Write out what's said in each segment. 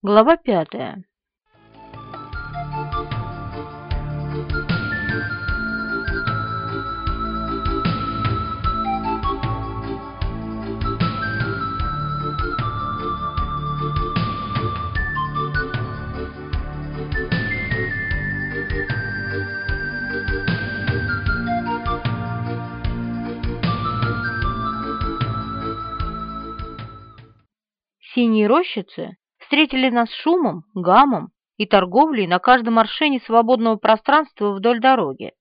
Глава пятая. Синие рощицы встретили нас шумом, гамом и торговлей на каждом аршине свободного пространства вдоль дороги.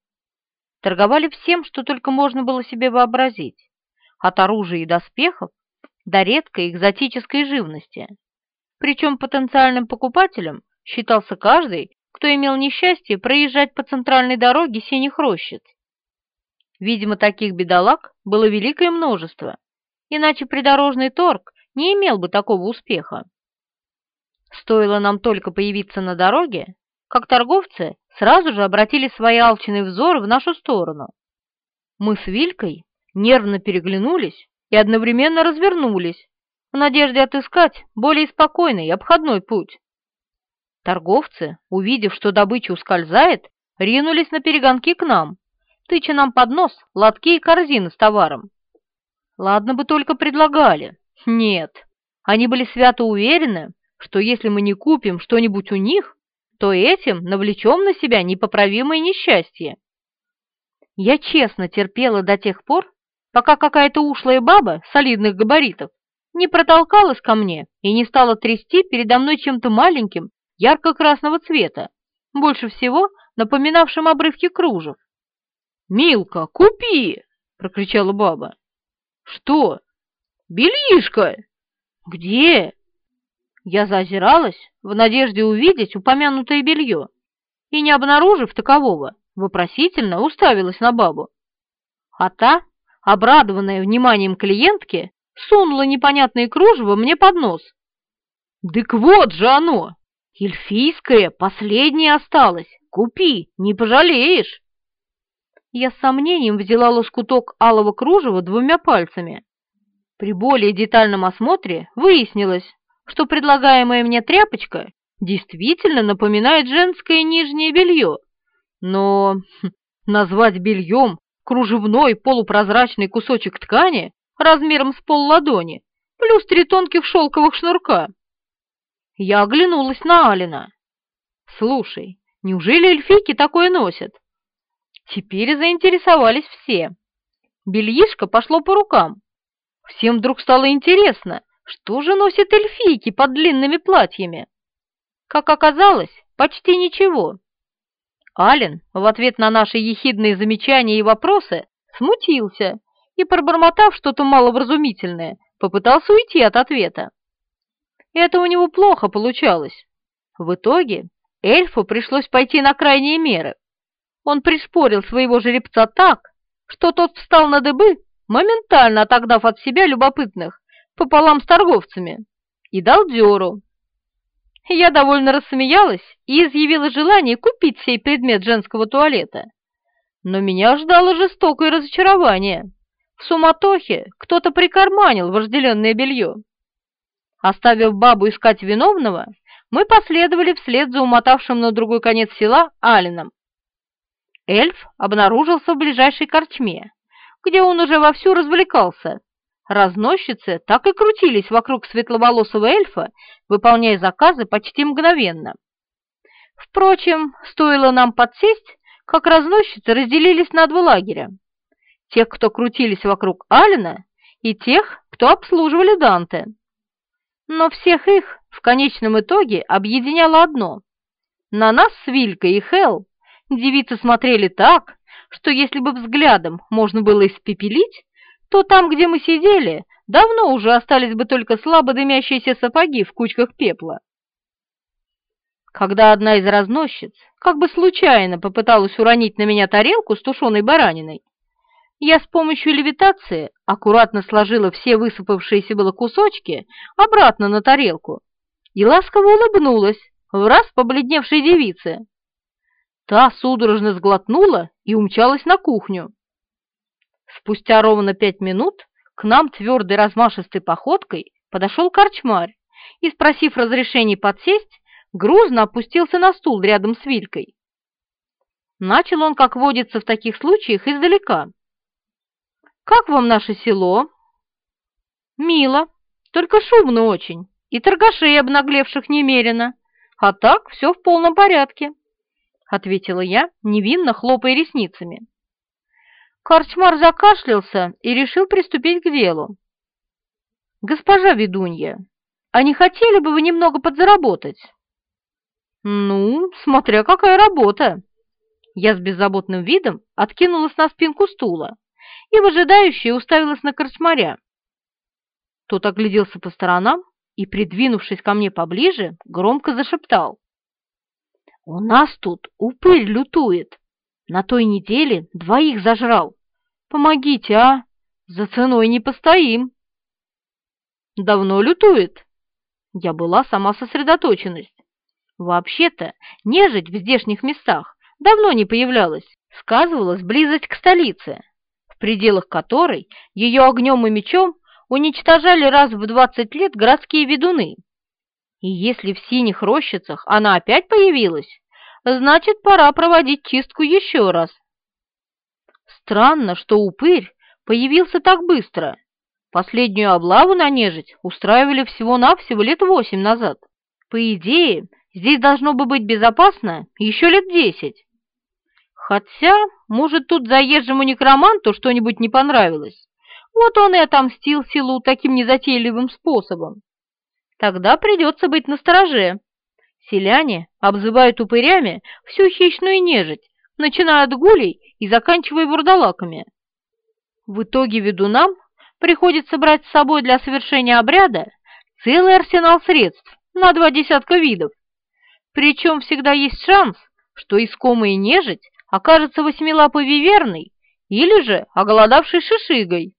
Торговали всем, что только можно было себе вообразить, от оружия и доспехов до редкой экзотической живности. Причем потенциальным покупателем считался каждый, кто имел несчастье проезжать по центральной дороге синих рощиц. Видимо, таких бедолаг было великое множество, иначе придорожный торг не имел бы такого успеха. Стоило нам только появиться на дороге, как торговцы сразу же обратили свои алчные взоры в нашу сторону. Мы с Вилькой нервно переглянулись и одновременно развернулись, в надежде отыскать более спокойный и обходной путь. Торговцы, увидев, что добыча ускользает, ринулись на перегонки к нам, тыча нам под нос лотки и корзины с товаром. Ладно бы только предлагали. Нет, они были свято уверены, что если мы не купим что-нибудь у них, то этим навлечем на себя непоправимое несчастье. Я честно терпела до тех пор, пока какая-то ушлая баба солидных габаритов не протолкалась ко мне и не стала трясти передо мной чем-то маленьким, ярко-красного цвета, больше всего напоминавшим обрывки кружев. «Милка, купи!» — прокричала баба. «Что?» «Бельишко!» «Где?» Я заозиралась в надежде увидеть упомянутое белье и, не обнаружив такового, вопросительно уставилась на бабу. А та, обрадованная вниманием клиентки, сунула непонятное кружево мне под нос. «Дык вот же оно! Эльфийское, последнее осталось! Купи, не пожалеешь!» Я с сомнением взяла лоскуток алого кружева двумя пальцами. При более детальном осмотре выяснилось, что предлагаемая мне тряпочка действительно напоминает женское нижнее белье, но назвать бельем кружевной полупрозрачный кусочек ткани размером с пол ладони плюс три тонких шелковых шнурка. Я оглянулась на Алина. «Слушай, неужели эльфийки такое носят?» Теперь заинтересовались все. Бельишко пошло по рукам. Всем вдруг стало интересно, что же носят эльфийки под длинными платьями? Как оказалось, почти ничего. Ален в ответ на наши ехидные замечания и вопросы смутился и, пробормотав что-то маловразумительное, попытался уйти от ответа. Это у него плохо получалось. В итоге эльфу пришлось пойти на крайние меры. Он приспорил своего жеребца так, что тот встал на дыбы, моментально отогнав от себя любопытных, пополам с торговцами и дал дёру. Я довольно рассмеялась и изъявила желание купить сей предмет женского туалета. Но меня ждало жестокое разочарование. В суматохе кто-то прикарманил вожделенное белье. Оставив бабу искать виновного, мы последовали вслед за умотавшим на другой конец села Алином. Эльф обнаружился в ближайшей корчме, где он уже вовсю развлекался, Разносчицы так и крутились вокруг светловолосого эльфа, выполняя заказы почти мгновенно. Впрочем, стоило нам подсесть, как разносчицы разделились на два лагеря. Тех, кто крутились вокруг Алина, и тех, кто обслуживали Данте. Но всех их в конечном итоге объединяло одно. На нас с Вилькой и Хел девицы смотрели так, что если бы взглядом можно было испепелить, то там, где мы сидели, давно уже остались бы только слабо дымящиеся сапоги в кучках пепла. Когда одна из разносчиц как бы случайно попыталась уронить на меня тарелку с тушеной бараниной, я с помощью левитации аккуратно сложила все высыпавшиеся было кусочки обратно на тарелку и ласково улыбнулась в раз побледневшей девице. Та судорожно сглотнула и умчалась на кухню. Спустя ровно пять минут к нам твердой размашистой походкой подошел корчмарь и, спросив разрешения подсесть, грузно опустился на стул рядом с Вилькой. Начал он, как водится в таких случаях, издалека. «Как вам наше село?» «Мило, только шумно очень, и торгашей обнаглевших немерено, а так все в полном порядке», — ответила я, невинно хлопая ресницами. Корчмар закашлялся и решил приступить к делу. «Госпожа ведунья, а не хотели бы вы немного подзаработать?» «Ну, смотря какая работа!» Я с беззаботным видом откинулась на спинку стула и выжидающе уставилась на корчмаря. Тот огляделся по сторонам и, придвинувшись ко мне поближе, громко зашептал. «У нас тут упырь лютует. На той неделе двоих зажрал. Помогите, а? За ценой не постоим». «Давно лютует?» Я была сама сосредоточенность. Вообще-то, нежить в здешних местах давно не появлялась, сказывалась близость к столице, в пределах которой ее огнем и мечом уничтожали раз в двадцать лет городские ведуны. И если в синих рощицах она опять появилась, значит, пора проводить чистку еще раз. Странно, что упырь появился так быстро. Последнюю облаву на нежить устраивали всего-навсего лет восемь назад. По идее, здесь должно бы быть безопасно еще лет десять. Хотя, может, тут заезжему некроманту что-нибудь не понравилось. Вот он и отомстил силу таким незатейливым способом. Тогда придется быть настороже. Селяне обзывают упырями всю хищную нежить, начиная от гулей и заканчивая бурдалаками. В итоге ведунам приходится брать с собой для совершения обряда целый арсенал средств на два десятка видов. Причем всегда есть шанс, что искомая нежить окажется восьмилапой виверной или же оголодавшей шишигой.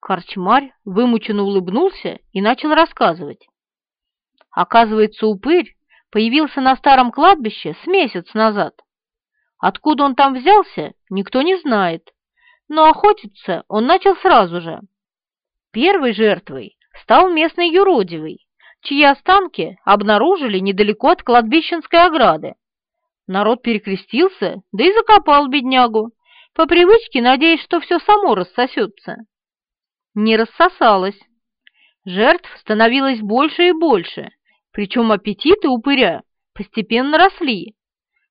Корчмарь вымученно улыбнулся и начал рассказывать. Оказывается, упырь появился на старом кладбище с месяц назад. Откуда он там взялся, никто не знает, но охотиться он начал сразу же. Первой жертвой стал местный юродивый, чьи останки обнаружили недалеко от кладбищенской ограды. Народ перекрестился, да и закопал беднягу, по привычке надеясь, что все само рассосется. Не рассосалось. Жертв становилось больше и больше, причем аппетиты упыря постепенно росли.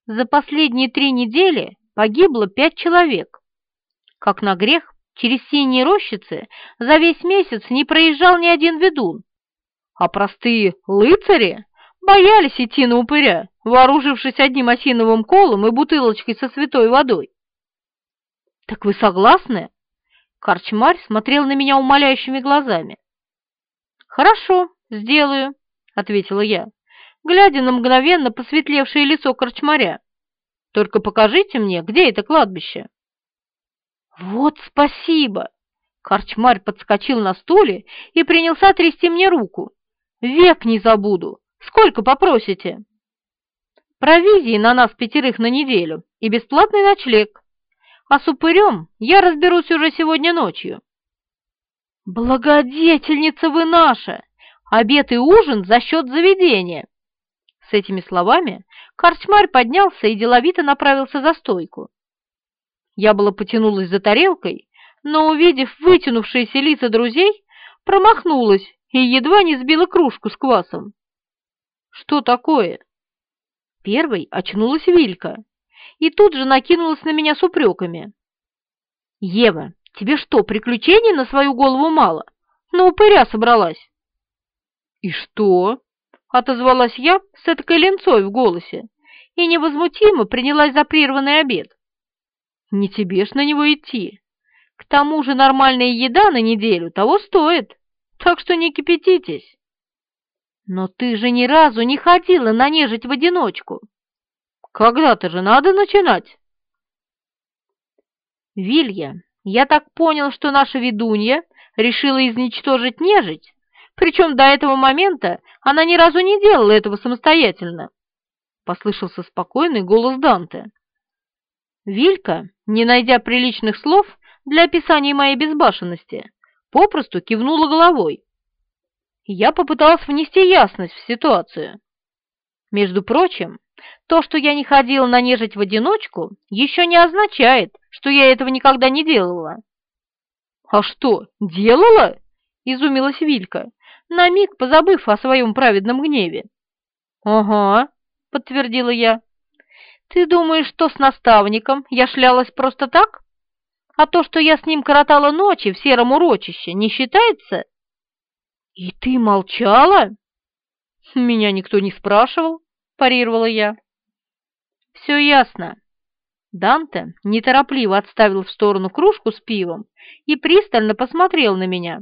За последние три недели погибло пять человек. Как на грех, через синие рощицы за весь месяц не проезжал ни один ведун, а простые лыцари боялись идти на упыря, вооружившись одним осиновым колом и бутылочкой со святой водой. «Так вы согласны?» Корчмарь смотрел на меня умоляющими глазами. «Хорошо, сделаю», — ответила я, глядя на мгновенно посветлевшее лицо корчмаря. «Только покажите мне, где это кладбище». «Вот спасибо!» Корчмарь подскочил на стуле и принялся трясти мне руку. «Век не забуду! Сколько попросите?» Провизии на нас пятерых на неделю и бесплатный ночлег. А с упырем я разберусь уже сегодня ночью. Благодетельница вы наша! Обед и ужин за счет заведения. С этими словами корчмарь поднялся и деловито направился за стойку. Я было потянулась за тарелкой, но, увидев вытянувшиеся лица друзей, промахнулась и едва не сбила кружку с квасом. Что такое? Первой очнулась Вилька и тут же накинулась на меня с упреками. «Ева, тебе что, приключений на свою голову мало? На упыря собралась?» «И что?» — отозвалась я с этой ленцой в голосе и невозмутимо принялась за прерванный обед. «Не тебе ж на него идти. К тому же нормальная еда на неделю того стоит, так что не кипятитесь». «Но ты же ни разу не ходила на нежить в одиночку. Когда-то же надо начинать!» «Вилья, я так понял, что наша ведунья решила изничтожить нежить, причем до этого момента она ни разу не делала этого самостоятельно», — послышался спокойный голос Данте. Вилька, не найдя приличных слов для описания моей безбашенности, попросту кивнула головой. Я попыталась внести ясность в ситуацию. Между прочим, то, что я не ходила на нежить в одиночку, еще не означает, что я этого никогда не делала. «А что, делала?» — изумилась Вилька, на миг позабыв о своем праведном гневе. «Ага», — подтвердила я. «Ты думаешь, что с наставником я шлялась просто так? А то, что я с ним коротала ночи в сером урочище, не считается?» «И ты молчала?» «Меня никто не спрашивал», — парировала я. «Все ясно». Данте неторопливо отставил в сторону кружку с пивом и пристально посмотрел на меня.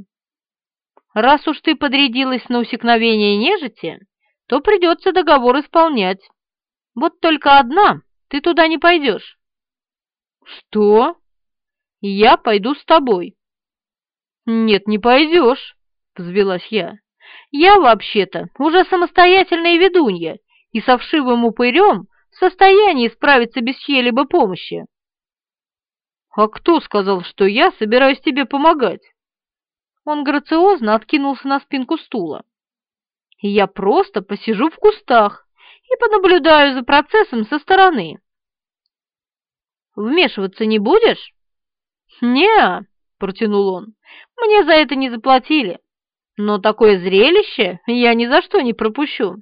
«Раз уж ты подрядилась на усекновение нежити, то придется договор исполнять. Вот только одна, ты туда не пойдешь». «Что?» «Я пойду с тобой». «Нет, не пойдешь», — взвелась я. «Я, вообще-то, уже самостоятельная ведунья, и со вшивым упырем в состоянии справиться без чьей-либо помощи». «А кто сказал, что я собираюсь тебе помогать?» Он грациозно откинулся на спинку стула я просто посижу в кустах и понаблюдаю за процессом со стороны. Вмешиваться не будешь? не протянул он. Мне за это не заплатили, но такое зрелище я ни за что не пропущу.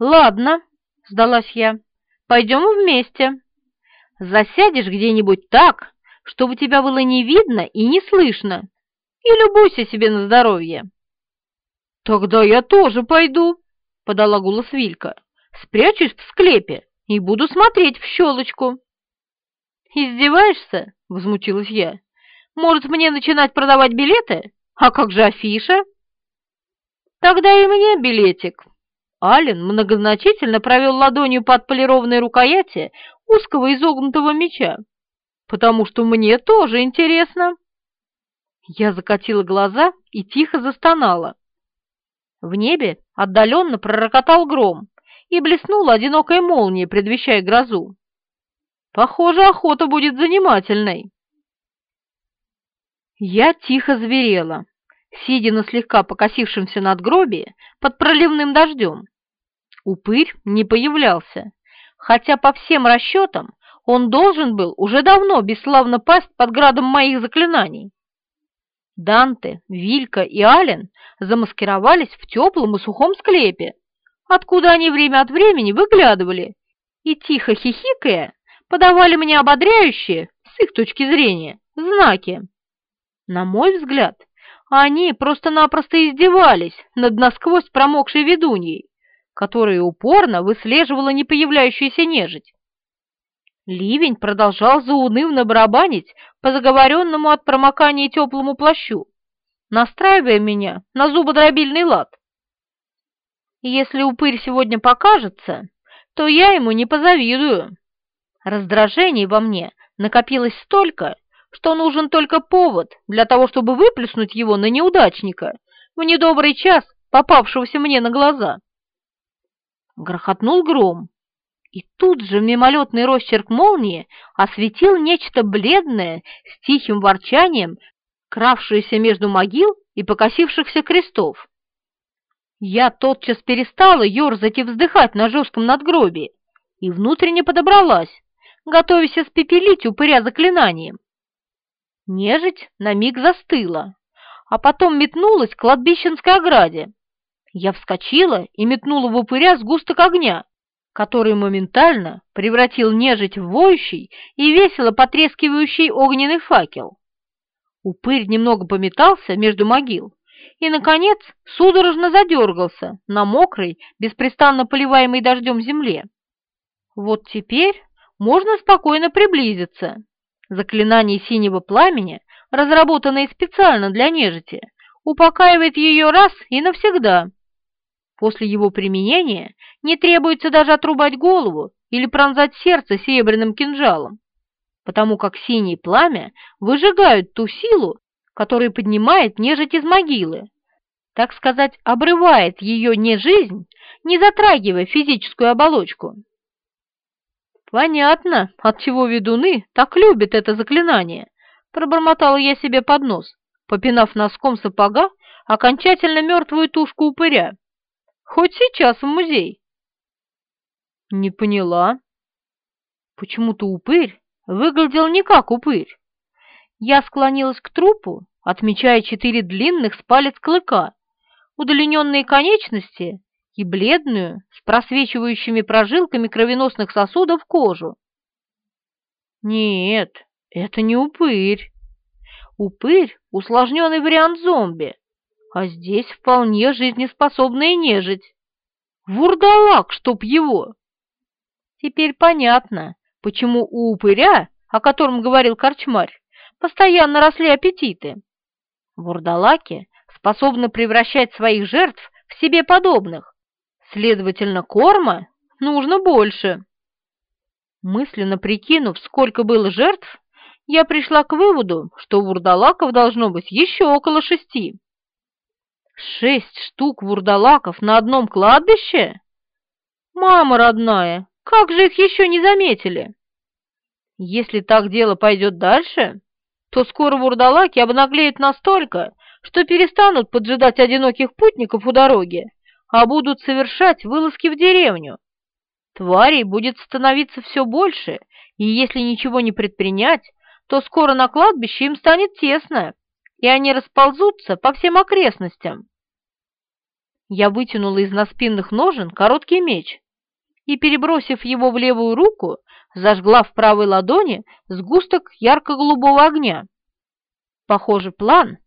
Ладно, сдалась я, пойдем вместе. Засядешь где-нибудь так, чтобы тебя было не видно и не слышно, и любуйся себе на здоровье. «Тогда я тоже пойду», — подала голос Вилька. «Спрячусь в склепе и буду смотреть в щелочку». «Издеваешься?» — возмутилась я. «Может, мне начинать продавать билеты? А как же афиша?» «Тогда и мне билетик». Ален многозначительно провел ладонью под полированной рукояти узкого изогнутого меча. «Потому что мне тоже интересно». Я закатила глаза и тихо застонала. В небе отдаленно пророкотал гром, и блеснула одинокая молния, предвещая грозу. Похоже, охота будет занимательной. Я тихо зверела, сидя на слегка покосившемся надгробии под проливным дождем. Упырь не появлялся, хотя по всем расчетам он должен был уже давно бесславно пасть под градом моих заклинаний. Данте, Вилька и Ален замаскировались в теплом и сухом склепе, откуда они время от времени выглядывали и, тихо хихикая, подавали мне ободряющие, с их точки зрения, знаки. На мой взгляд, они просто-напросто издевались над насквозь промокшей ведуньей, которая упорно выслеживала непоявляющуюся нежить. Ливень продолжал заунывно барабанить по заговоренному от промокания теплому плащу, настраивая меня на зубодробильный лад. Если упырь сегодня покажется, то я ему не позавидую. Раздражений во мне накопилось столько, что нужен только повод для того, чтобы выплеснуть его на неудачника в недобрый час, попавшегося мне на глаза. Грохотнул гром, и тут же мимолетный росчерк молнии осветил нечто бледное с тихим ворчанием, кравшееся между могил и покосившихся крестов. Я тотчас перестала ерзать и вздыхать на жестком надгробии и внутренне подобралась, готовясь испепелить упыря заклинанием. Нежить на миг застыла, а потом метнулась к кладбищенской ограде. Я вскочила и метнула в упыря сгусток огня, который моментально превратил нежить в воющий и весело потрескивающий огненный факел. Упырь немного пометался между могил и, наконец, судорожно задергался на мокрой, беспрестанно поливаемой дождем земле. Вот теперь можно спокойно приблизиться. Заклинание синего пламени, разработанное специально для нежити, упокаивает ее раз и навсегда. После его применения не требуется даже отрубать голову или пронзать сердце серебряным кинжалом, потому как синее пламя выжигает ту силу, которая поднимает нежить из могилы, так сказать, обрывает ее не жизнь, не затрагивая физическую оболочку. «Понятно, отчего ведуны так любят это заклинание», — пробормотала я себе под нос, попинав носком сапога окончательно мертвую тушку упыря. Хоть сейчас в музей. Не поняла. Почему-то упырь выглядел не как упырь. Я склонилась к трупу, отмечая четыре длинных с палец клыка, удлиненные конечности и бледную, с просвечивающими прожилками кровеносных сосудов кожу. Нет, это не упырь. Упырь — усложненный вариант зомби, а здесь вполне жизнеспособная нежить. Вурдалак, чтоб его! Теперь понятно, почему у упыря, о котором говорил корчмарь, постоянно росли аппетиты. Вурдалаки способны превращать своих жертв в себе подобных, следовательно, корма нужно больше. Мысленно прикинув, сколько было жертв, я пришла к выводу, что вурдалаков должно быть еще около шести. Шесть штук вурдалаков на одном кладбище? Мама родная, как же их еще не заметили? Если так дело пойдет дальше, то скоро вурдалаки обнаглеют настолько, что перестанут поджидать одиноких путников у дороги, а будут совершать вылазки в деревню. Тварей будет становиться все больше, и если ничего не предпринять, то скоро на кладбище им станет тесно, и они расползутся по всем окрестностям. Я вытянула из наспинных ножен короткий меч и, перебросив его в левую руку, зажгла в правой ладони сгусток ярко-голубого огня. Похоже, план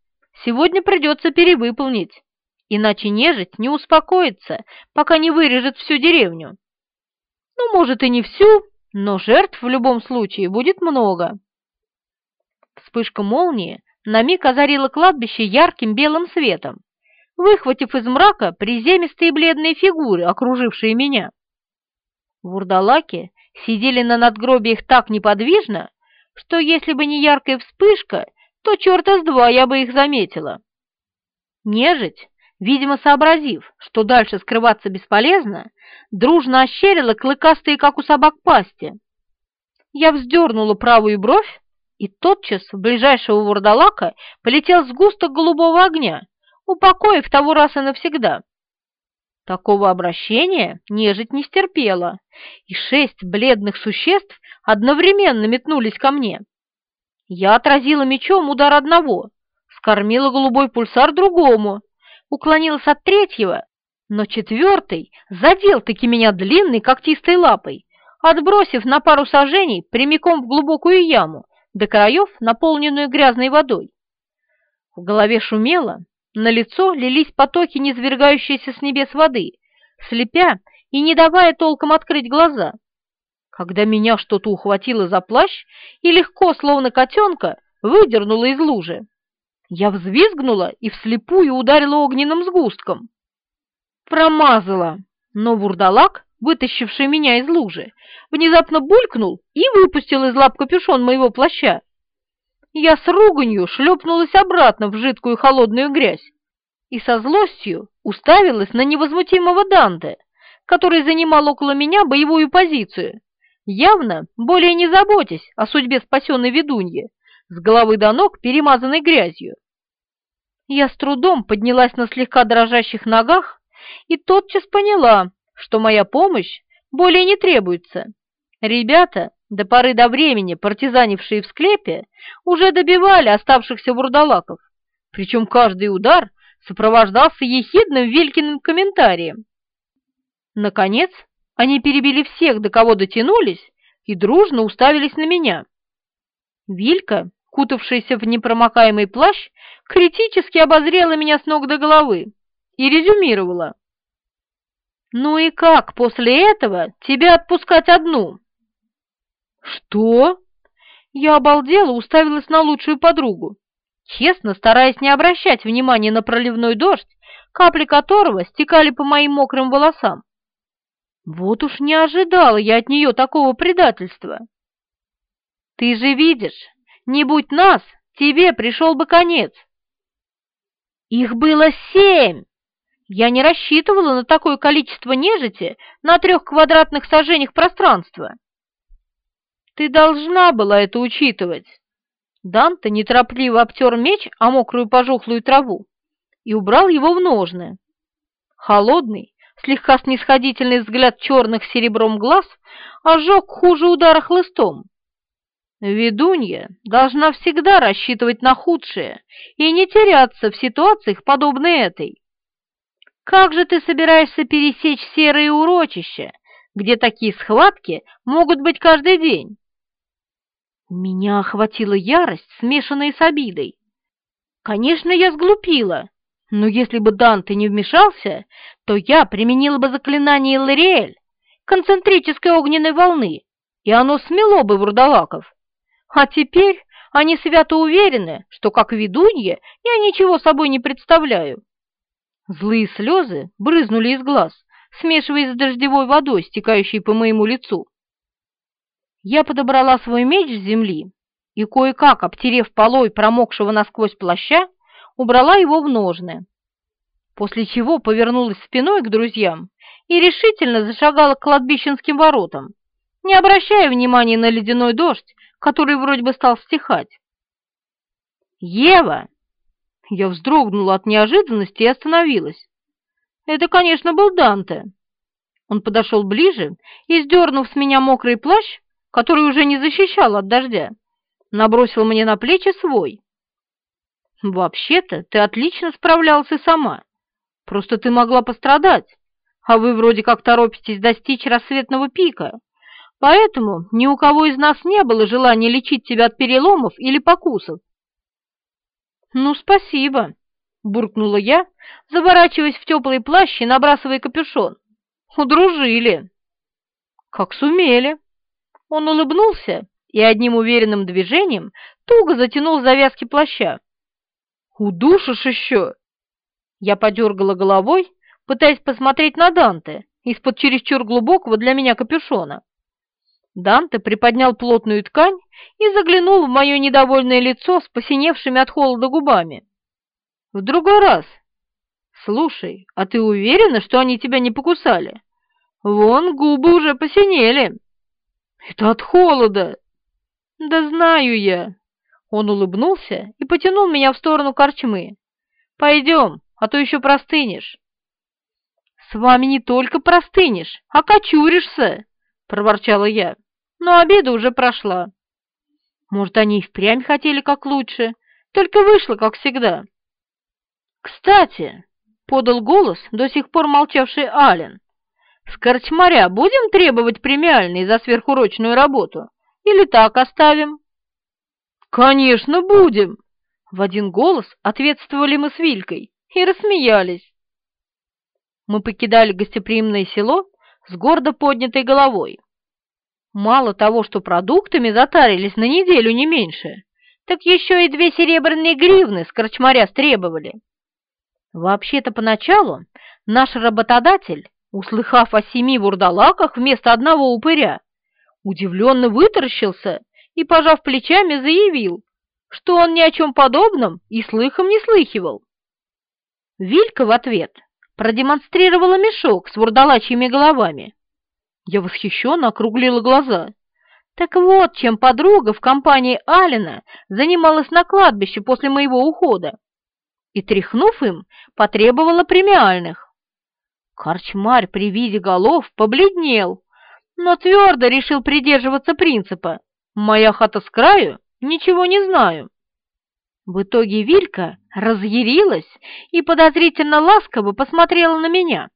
сегодня придется перевыполнить, иначе нежить не успокоится, пока не вырежет всю деревню. Ну, может, и не всю, но жертв в любом случае будет много. Вспышка молнии на миг озарила кладбище ярким белым светом, выхватив из мрака приземистые бледные фигуры, окружившие меня. Вурдалаки сидели на надгробиях так неподвижно, что если бы не яркая вспышка, то черта с два я бы их заметила. Нежить, видимо, сообразив, что дальше скрываться бесполезно, дружно ощерила клыкастые, как у собак, пасти. Я вздернула правую бровь, и тотчас в ближайшего вурдалака полетел сгусток голубого огня, упокоив того раз и навсегда. Такого обращения нежить не стерпела, и шесть бледных существ одновременно метнулись ко мне. Я отразила мечом удар одного, скормила голубой пульсар другому, уклонилась от третьего, но четвертый задел-таки меня длинной когтистой лапой, отбросив на пару сажений прямиком в глубокую яму, до краев наполненную грязной водой. В голове шумело, на лицо лились потоки низвергающейся с небес воды, слепя и не давая толком открыть глаза. Когда меня что-то ухватило за плащ и легко, словно котенка, выдернуло из лужи, я взвизгнула и вслепую ударила огненным сгустком. Промазала, но вурдалак, вытащивший меня из лужи, внезапно булькнул и выпустил из лап капюшон моего плаща я с руганью шлепнулась обратно в жидкую холодную грязь и со злостью уставилась на невозмутимого Данте, который занимал около меня боевую позицию, явно более не заботясь о судьбе спасенной ведуньи, с головы до ног перемазанной грязью. Я с трудом поднялась на слегка дрожащих ногах и тотчас поняла, что моя помощь более не требуется. Ребята до поры до времени партизанившие в склепе уже добивали оставшихся вурдалаков, причем каждый удар сопровождался ехидным Вилькиным комментарием. Наконец, они перебили всех, до кого дотянулись, и дружно уставились на меня. Вилька, кутавшаяся в непромокаемый плащ, критически обозрела меня с ног до головы и резюмировала. «Ну и как после этого тебя отпускать одну?» «Что?» Я обалдела, уставилась на лучшую подругу, честно стараясь не обращать внимания на проливной дождь, капли которого стекали по моим мокрым волосам. Вот уж не ожидала я от нее такого предательства. «Ты же видишь, не будь нас, тебе пришел бы конец!» «Их было семь!» Я не рассчитывала на такое количество нежити на трех квадратных сажениях пространства. Ты должна была это учитывать. Данте неторопливо обтер меч о мокрую пожухлую траву и убрал его в ножны. Холодный, слегка снисходительный взгляд черных серебром глаз ожег хуже удара хлыстом. Ведунья должна всегда рассчитывать на худшее и не теряться в ситуациях, подобной этой. Как же ты собираешься пересечь серые урочища, где такие схватки могут быть каждый день? Меня охватила ярость, смешанная с обидой. Конечно, я сглупила, но если бы Данте не вмешался, то я применила бы заклинание Лориэль, концентрической огненной волны, и оно смело бы вурдалаков. А теперь они свято уверены, что как ведунья я ничего собой не представляю. Злые слезы брызнули из глаз, смешиваясь с дождевой водой, стекающей по моему лицу. Я подобрала свой меч с земли и, кое-как обтерев полой промокшего насквозь плаща, убрала его в ножны. После чего повернулась спиной к друзьям и решительно зашагала к кладбищенским воротам, не обращая внимания на ледяной дождь, который вроде бы стал стихать. «Ева!» Я вздрогнула от неожиданности и остановилась. Это, конечно, был Данте. Он подошел ближе и, сдернув с меня мокрый плащ, который уже не защищал от дождя, набросил мне на плечи свой. «Вообще-то ты отлично справлялся сама. Просто ты могла пострадать, а вы вроде как торопитесь достичь рассветного пика, поэтому ни у кого из нас не было желания лечить тебя от переломов или покусов. «Ну, спасибо», — буркнула я, заворачиваясь в теплый плащ и набрасывая капюшон. «Удружили». «Как сумели». Он улыбнулся и одним уверенным движением туго затянул завязки плаща. «Удушишь еще?» Я подергала головой, пытаясь посмотреть на Данте из-под чересчур глубокого для меня капюшона. Данте приподнял плотную ткань и заглянул в мое недовольное лицо с посиневшими от холода губами. «В другой раз. Слушай, а ты уверена, что они тебя не покусали? Вон губы уже посинели». «Это от холода». «Да знаю я». Он улыбнулся и потянул меня в сторону корчмы. «Пойдем, а то еще простынешь». «С вами не только простынешь, а кочуришься», — проворчала я но обеда уже прошла. Может, они и впрямь хотели как лучше, только вышло, как всегда. «Кстати», — подал голос до сих пор молчавший Ален, «с корчмаря будем требовать премиальный за сверхурочную работу или так оставим?» «Конечно, будем!» — в один голос ответствовали мы с Вилькой и рассмеялись. Мы покидали гостеприимное село с гордо поднятой головой. Мало того, что продуктами затарились на неделю не меньше, так еще и две серебряные гривны с корчмаря стребовали. Вообще-то поначалу наш работодатель, услыхав о семи вурдалаках вместо одного упыря, удивленно вытаращился и, пожав плечами, заявил, что он ни о чем подобном и слыхом не слыхивал. Вилька в ответ продемонстрировала мешок с вурдалачьими головами, я восхищенно округлила глаза. Так вот, чем подруга в компании Алина занималась на кладбище после моего ухода. И, тряхнув им, потребовала премиальных. Корчмарь при виде голов побледнел, но твердо решил придерживаться принципа «моя хата с краю, ничего не знаю». В итоге Вилька разъярилась и подозрительно ласково посмотрела на меня.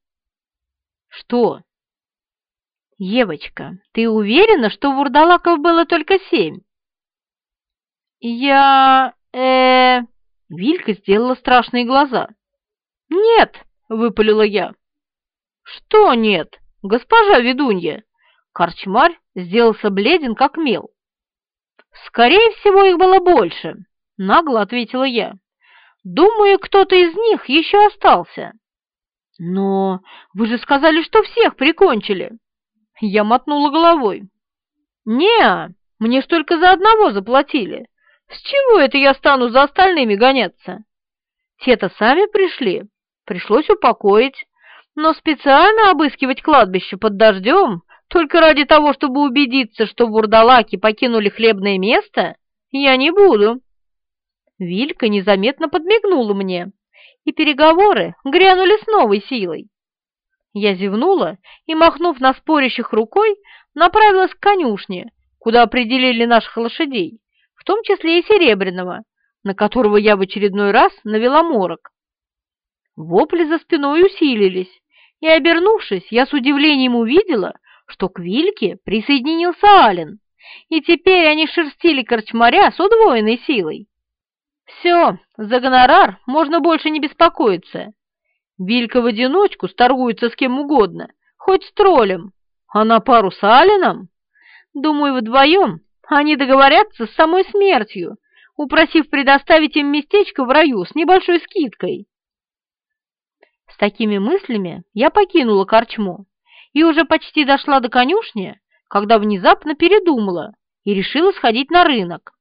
«Что, «Евочка, ты уверена, что вурдалаков было только семь?» «Я... э...» Вилька сделала страшные глаза. «Нет!» — выпалила я. «Что нет, госпожа ведунья?» Корчмарь сделался бледен, как мел. «Скорее всего, их было больше», — нагло ответила я. «Думаю, кто-то из них еще остался». «Но вы же сказали, что всех прикончили!» Я мотнула головой. не мне ж только за одного заплатили. С чего это я стану за остальными гоняться? Те-то сами пришли, пришлось упокоить, но специально обыскивать кладбище под дождем только ради того, чтобы убедиться, что бурдалаки покинули хлебное место, я не буду. Вилька незаметно подмигнула мне и переговоры грянули с новой силой. Я зевнула и, махнув на спорящих рукой, направилась к конюшне, куда определили наших лошадей, в том числе и Серебряного, на которого я в очередной раз навела морок. Вопли за спиной усилились, и, обернувшись, я с удивлением увидела, что к Вильке присоединился Ален, и теперь они шерстили корчмаря с удвоенной силой. Все, за гонорар можно больше не беспокоиться. Вилька в одиночку сторгуется с кем угодно, хоть с троллем, а на пару с Алином. Думаю, вдвоем они договорятся с самой смертью, упросив предоставить им местечко в раю с небольшой скидкой. С такими мыслями я покинула корчму и уже почти дошла до конюшни, когда внезапно передумала и решила сходить на рынок.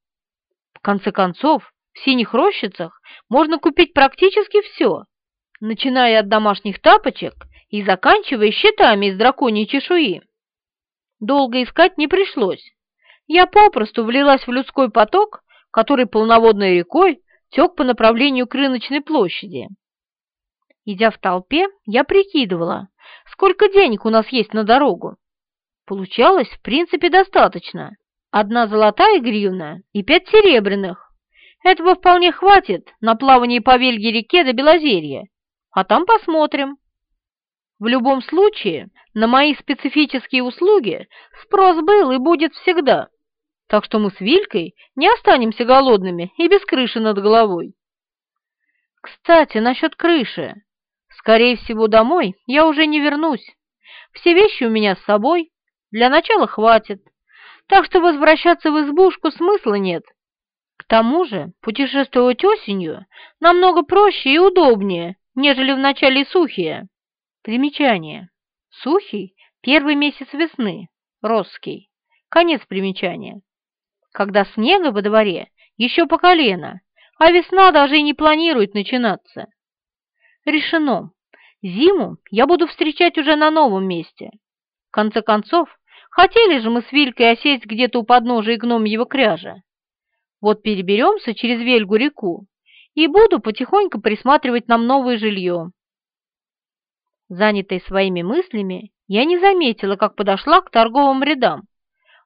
В конце концов, в синих рощицах можно купить практически все, начиная от домашних тапочек и заканчивая щитами из драконьей чешуи. Долго искать не пришлось. Я попросту влилась в людской поток, который полноводной рекой тек по направлению к рыночной площади. Идя в толпе, я прикидывала, сколько денег у нас есть на дорогу. Получалось, в принципе, достаточно. Одна золотая гривна и пять серебряных. Этого вполне хватит на плавание по Вельге-реке до Белозерья, а там посмотрим. В любом случае, на мои специфические услуги спрос был и будет всегда, так что мы с Вилькой не останемся голодными и без крыши над головой. Кстати, насчет крыши. Скорее всего, домой я уже не вернусь. Все вещи у меня с собой, для начала хватит, так что возвращаться в избушку смысла нет. К тому же путешествовать осенью намного проще и удобнее, нежели в начале сухия. Примечание. Сухий – первый месяц весны, Росский. Конец примечания. Когда снега во дворе еще по колено, а весна даже и не планирует начинаться. Решено. Зиму я буду встречать уже на новом месте. В конце концов, хотели же мы с Вилькой осесть где-то у подножия гномьего кряжа. Вот переберемся через Вельгу реку и буду потихоньку присматривать нам новое жилье. Занятая своими мыслями, я не заметила, как подошла к торговым рядам,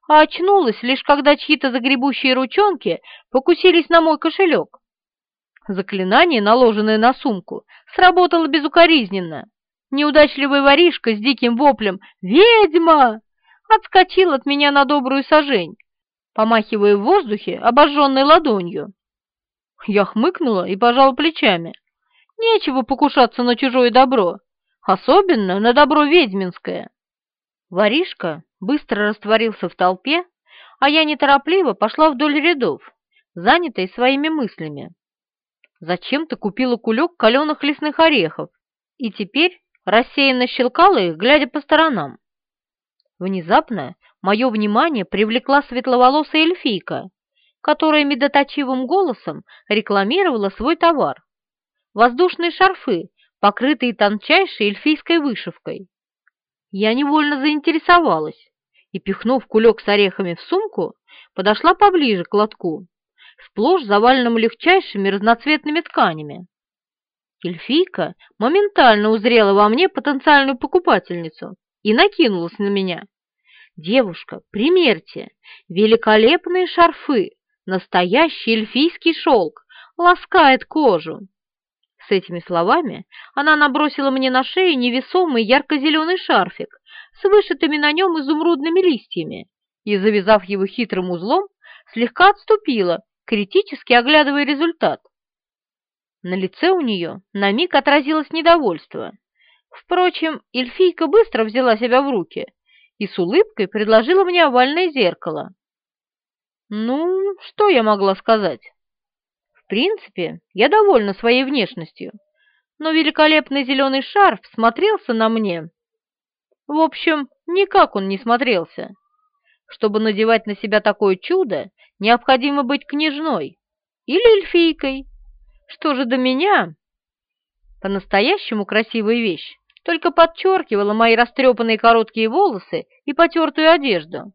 а очнулась лишь когда чьи-то загребущие ручонки покусились на мой кошелек. Заклинание, наложенное на сумку, сработало безукоризненно. Неудачливый воришка с диким воплем «Ведьма!» отскочил от меня на добрую сажень, помахивая в воздухе обожженной ладонью. Я хмыкнула и пожала плечами. Нечего покушаться на чужое добро, особенно на добро ведьминское. Воришка быстро растворился в толпе, а я неторопливо пошла вдоль рядов, занятой своими мыслями. Зачем-то купила кулек каленых лесных орехов и теперь рассеянно щелкала их, глядя по сторонам. Внезапно мое внимание привлекла светловолосая эльфийка, которая медоточивым голосом рекламировала свой товар. Воздушные шарфы, покрытые тончайшей эльфийской вышивкой. Я невольно заинтересовалась и, пихнув кулек с орехами в сумку, подошла поближе к лотку сплошь заваленному легчайшими разноцветными тканями. Эльфийка моментально узрела во мне потенциальную покупательницу и накинулась на меня. «Девушка, примерьте, великолепные шарфы, настоящий эльфийский шелк, ласкает кожу». С этими словами она набросила мне на шею невесомый ярко-зеленый шарфик с вышитыми на нем изумрудными листьями и, завязав его хитрым узлом, слегка отступила критически оглядывая результат. На лице у нее на миг отразилось недовольство. Впрочем, эльфийка быстро взяла себя в руки и с улыбкой предложила мне овальное зеркало. Ну, что я могла сказать? В принципе, я довольна своей внешностью, но великолепный зеленый шарф смотрелся на мне. В общем, никак он не смотрелся. Чтобы надевать на себя такое чудо, необходимо быть княжной или эльфийкой. Что же до меня? По-настоящему красивая вещь только подчеркивала мои растрепанные короткие волосы и потертую одежду.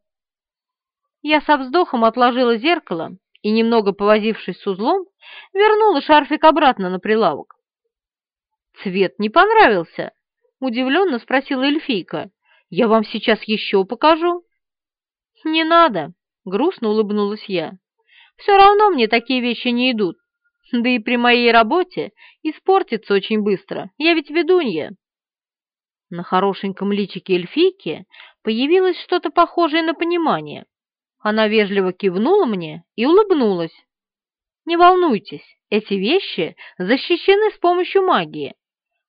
Я со вздохом отложила зеркало и, немного повозившись с узлом, вернула шарфик обратно на прилавок. Цвет не понравился?» — удивленно спросила эльфийка. «Я вам сейчас еще покажу». «Не надо», — грустно улыбнулась я. «Все равно мне такие вещи не идут. Да и при моей работе испортится очень быстро. Я ведь ведунья». На хорошеньком личике эльфийки появилось что-то похожее на понимание. Она вежливо кивнула мне и улыбнулась. «Не волнуйтесь, эти вещи защищены с помощью магии.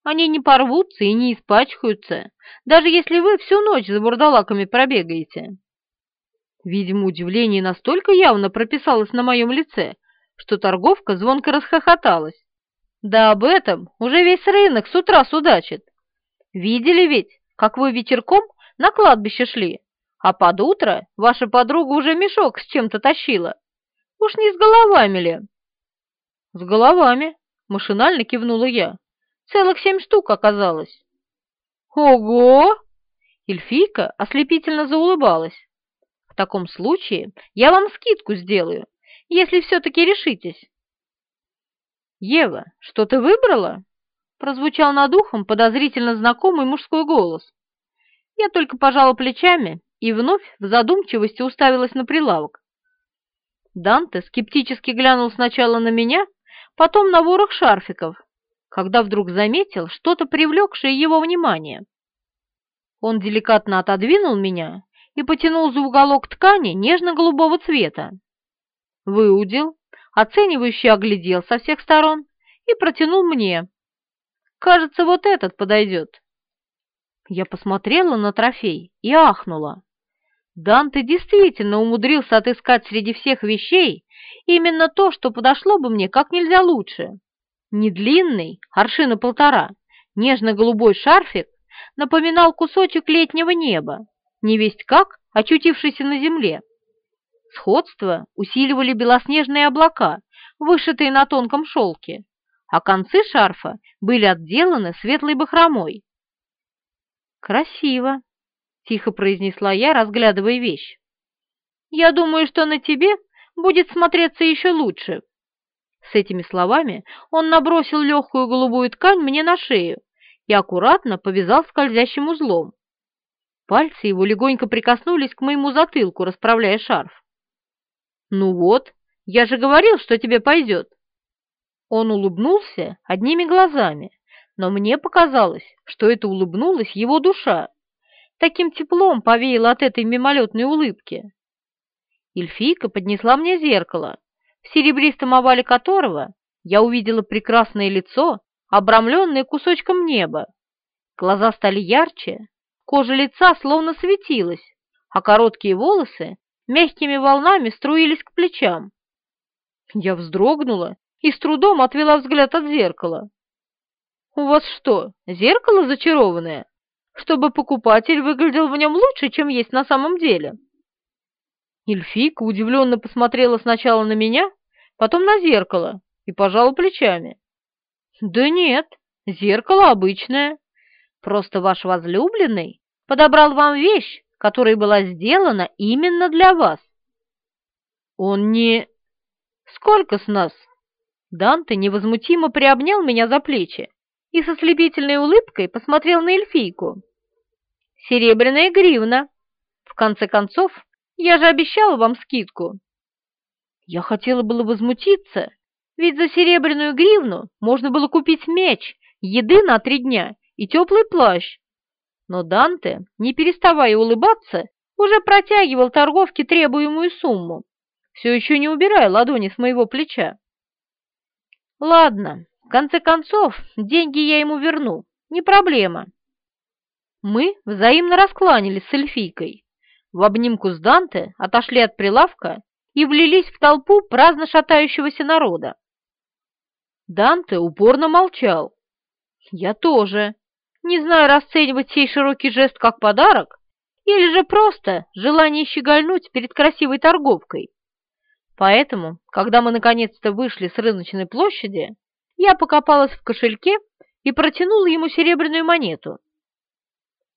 Они не порвутся и не испачкаются, даже если вы всю ночь за бурдалаками пробегаете». Видимо, удивление настолько явно прописалось на моем лице, что торговка звонко расхохоталась. Да об этом уже весь рынок с утра судачит. Видели ведь, как вы вечерком на кладбище шли, а под утро ваша подруга уже мешок с чем-то тащила. Уж не с головами ли? С головами, машинально кивнула я. Целых семь штук оказалось. Ого! Эльфийка ослепительно заулыбалась. В таком случае я вам скидку сделаю, если все-таки решитесь. Ева, что ты выбрала? Прозвучал над ухом подозрительно знакомый мужской голос. Я только пожала плечами и вновь в задумчивости уставилась на прилавок. Данте скептически глянул сначала на меня, потом на ворох шарфиков, когда вдруг заметил что-то привлекшее его внимание. Он деликатно отодвинул меня и потянул за уголок ткани нежно-голубого цвета. Выудил, оценивающе оглядел со всех сторон и протянул мне. «Кажется, вот этот подойдет». Я посмотрела на трофей и ахнула. Данте действительно умудрился отыскать среди всех вещей именно то, что подошло бы мне как нельзя лучше. Не длинный, аршина полтора, нежно-голубой шарфик напоминал кусочек летнего неба, не весть как очутившийся на земле. Сходство усиливали белоснежные облака, вышитые на тонком шелке, а концы шарфа были отделаны светлой бахромой. «Красиво», — тихо произнесла я, разглядывая вещь. «Я думаю, что на тебе будет смотреться еще лучше». С этими словами он набросил легкую голубую ткань мне на шею и аккуратно повязал скользящим узлом. Пальцы его легонько прикоснулись к моему затылку, расправляя шарф. «Ну вот, я же говорил, что тебе пойдет». Он улыбнулся одними глазами, но мне показалось, что это улыбнулась его душа. Таким теплом повеяло от этой мимолетной улыбки. Эльфийка поднесла мне зеркало, в серебристом овале которого я увидела прекрасное лицо, обрамленное кусочком неба. Глаза стали ярче, кожа лица словно светилась, а короткие волосы мягкими волнами струились к плечам. Я вздрогнула и с трудом отвела взгляд от зеркала. «У вас что, зеркало зачарованное? Чтобы покупатель выглядел в нем лучше, чем есть на самом деле?» Эльфийка удивленно посмотрела сначала на меня, потом на зеркало и пожала плечами. «Да нет, зеркало обычное. Просто ваш возлюбленный подобрал вам вещь, которая была сделана именно для вас». «Он не...» «Сколько с нас?» Данте невозмутимо приобнял меня за плечи и со слепительной улыбкой посмотрел на эльфийку. «Серебряная гривна. В конце концов, я же обещала вам скидку». Я хотела было возмутиться, ведь за серебряную гривну можно было купить меч, еды на три дня и теплый плащ. Но Данте, не переставая улыбаться, уже протягивал торговке требуемую сумму, все еще не убирая ладони с моего плеча. «Ладно, в конце концов, деньги я ему верну, не проблема. Мы взаимно раскланялись с эльфийкой. В обнимку с Данте отошли от прилавка и влились в толпу праздно шатающегося народа. Данте упорно молчал. Я тоже, не знаю расценивать сей широкий жест как подарок или же просто желание щегольнуть перед красивой торговкой. Поэтому, когда мы наконец-то вышли с рыночной площади, я покопалась в кошельке и протянула ему серебряную монету.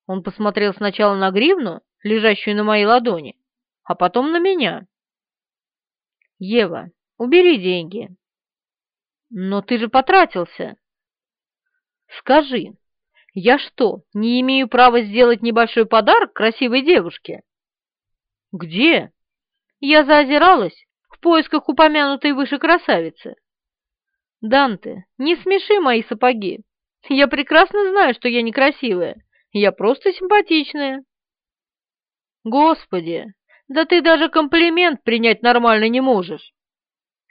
Он посмотрел сначала на гривну, лежащую на моей ладони, а потом на меня. «Ева, убери деньги». «Но ты же потратился». Скажи, я что, не имею права сделать небольшой подарок красивой девушке? Где? Я заозиралась в поисках упомянутой выше красавицы. Данте, не смеши мои сапоги. Я прекрасно знаю, что я некрасивая. Я просто симпатичная. Господи, да ты даже комплимент принять нормально не можешь.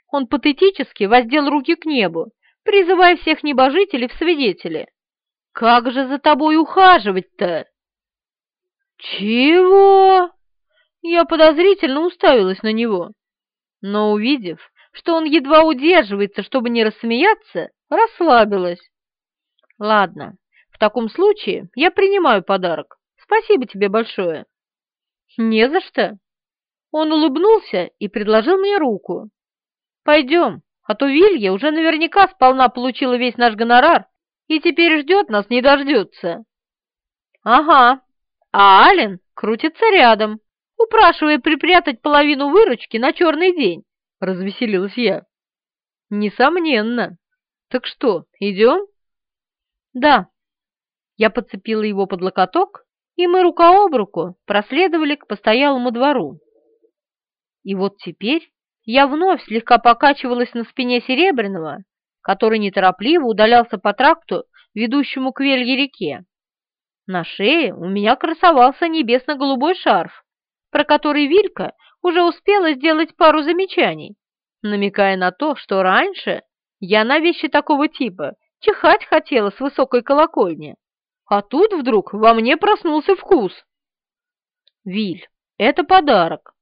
Он патетически воздел руки к небу, призывая всех небожителей в свидетели. Как же за тобой ухаживать-то? Чего? Я подозрительно уставилась на него, но, увидев, что он едва удерживается, чтобы не рассмеяться, расслабилась. Ладно, в таком случае я принимаю подарок. Спасибо тебе большое. Не за что. Он улыбнулся и предложил мне руку. Пойдем, а то Вилья уже наверняка сполна получила весь наш гонорар и теперь ждет нас, не дождется. Ага, а Ален крутится рядом, упрашивая припрятать половину выручки на черный день, развеселилась я. Несомненно. Так что, идем? Да. Я подцепила его под локоток, и мы рука об руку проследовали к постоялому двору. И вот теперь я вновь слегка покачивалась на спине Серебряного, который неторопливо удалялся по тракту, ведущему к Велье-реке. На шее у меня красовался небесно-голубой шарф, про который Вилька уже успела сделать пару замечаний, намекая на то, что раньше я на вещи такого типа чихать хотела с высокой колокольни, а тут вдруг во мне проснулся вкус. Виль, это подарок.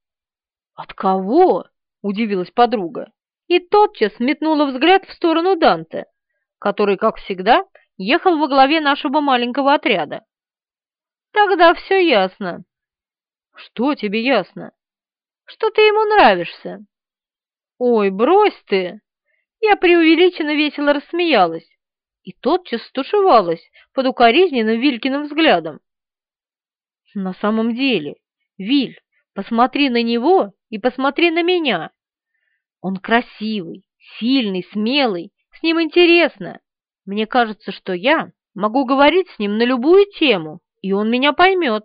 От кого? Удивилась подруга и тотчас метнула взгляд в сторону Данте, который, как всегда, ехал во главе нашего маленького отряда. Тогда все ясно. Что тебе ясно? Что ты ему нравишься. Ой, брось ты! Я преувеличенно весело рассмеялась и тотчас стушевалась под укоризненным Вилькиным взглядом. На самом деле, Виль, посмотри на него и посмотри на меня. Он красивый, сильный, смелый, с ним интересно. Мне кажется, что я могу говорить с ним на любую тему, и он меня поймет.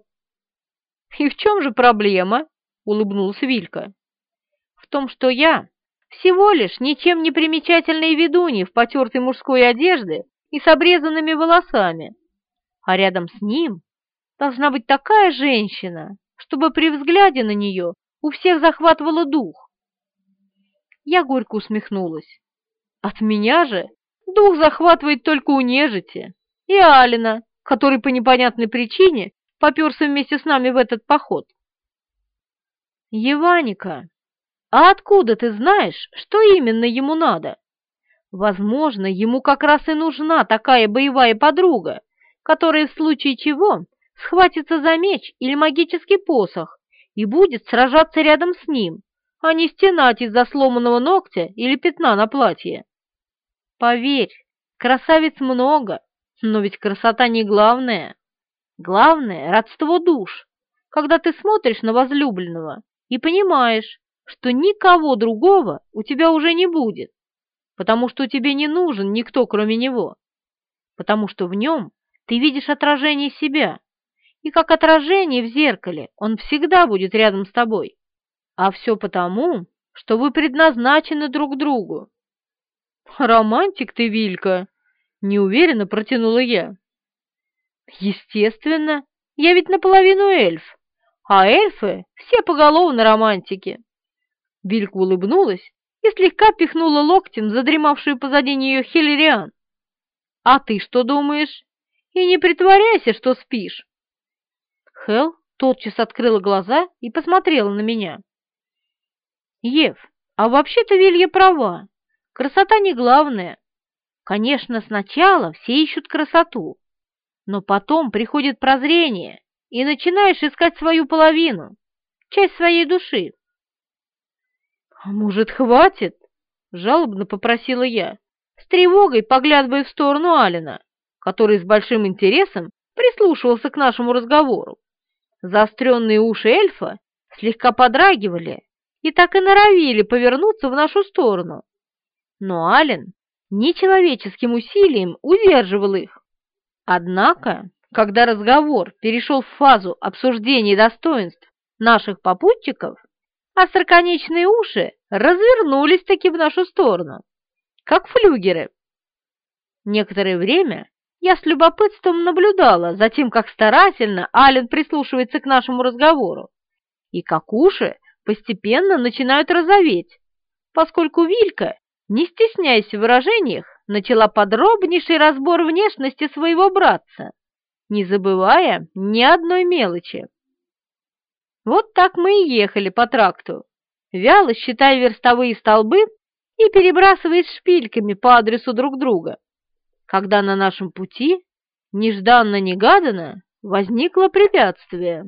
«И в чем же проблема?» — улыбнулся Вилька. «В том, что я всего лишь ничем не примечательные ведунья в потертой мужской одежде и с обрезанными волосами, а рядом с ним должна быть такая женщина, чтобы при взгляде на нее у всех захватывало дух. Я горько усмехнулась. От меня же дух захватывает только у нежити и Алина, который по непонятной причине поперся вместе с нами в этот поход. Еваника, а откуда ты знаешь, что именно ему надо? Возможно, ему как раз и нужна такая боевая подруга, которая в случае чего схватится за меч или магический посох и будет сражаться рядом с ним, а не стенать из-за сломанного ногтя или пятна на платье. Поверь, красавиц много, но ведь красота не главное. Главное — родство душ, когда ты смотришь на возлюбленного и понимаешь, что никого другого у тебя уже не будет, потому что тебе не нужен никто, кроме него, потому что в нем ты видишь отражение себя, и как отражение в зеркале он всегда будет рядом с тобой. А все потому, что вы предназначены друг другу. Романтик ты, Вилька, неуверенно протянула я. Естественно, я ведь наполовину эльф, а эльфы все поголовно романтики. Вилька улыбнулась и слегка пихнула локтем задремавшую позади нее Хиллериан. «А ты что думаешь? И не притворяйся, что спишь!» Хел тотчас открыла глаза и посмотрела на меня. «Ев, а вообще-то Вилья права. Красота не главное. Конечно, сначала все ищут красоту, но потом приходит прозрение, и начинаешь искать свою половину, часть своей души. «А может, хватит?» — жалобно попросила я, с тревогой поглядывая в сторону Алина, который с большим интересом прислушивался к нашему разговору. Заостренные уши эльфа слегка подрагивали и так и норовили повернуться в нашу сторону. Но Ален нечеловеческим усилием удерживал их. Однако, когда разговор перешел в фазу обсуждения достоинств наших попутчиков, остроконечные уши развернулись таки в нашу сторону, как флюгеры. Некоторое время я с любопытством наблюдала за тем, как старательно Ален прислушивается к нашему разговору, и как уши постепенно начинают розоветь, поскольку Вилька, не стесняясь в выражениях, начала подробнейший разбор внешности своего братца, не забывая ни одной мелочи. Вот так мы и ехали по тракту, вяло считая верстовые столбы и перебрасываясь шпильками по адресу друг друга, когда на нашем пути нежданно-негаданно возникло препятствие.